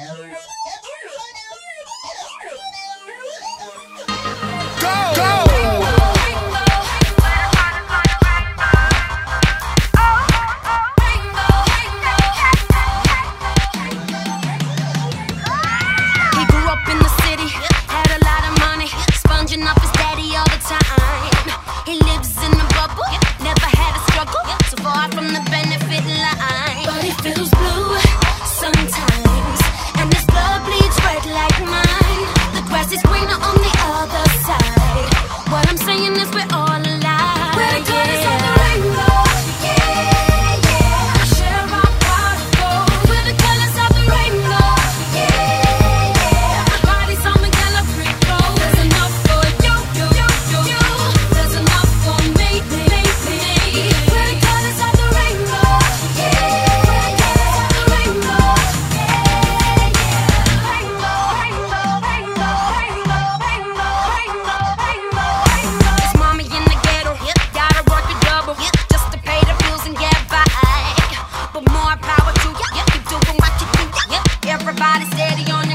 Hello. already on